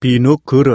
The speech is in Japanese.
비누그릇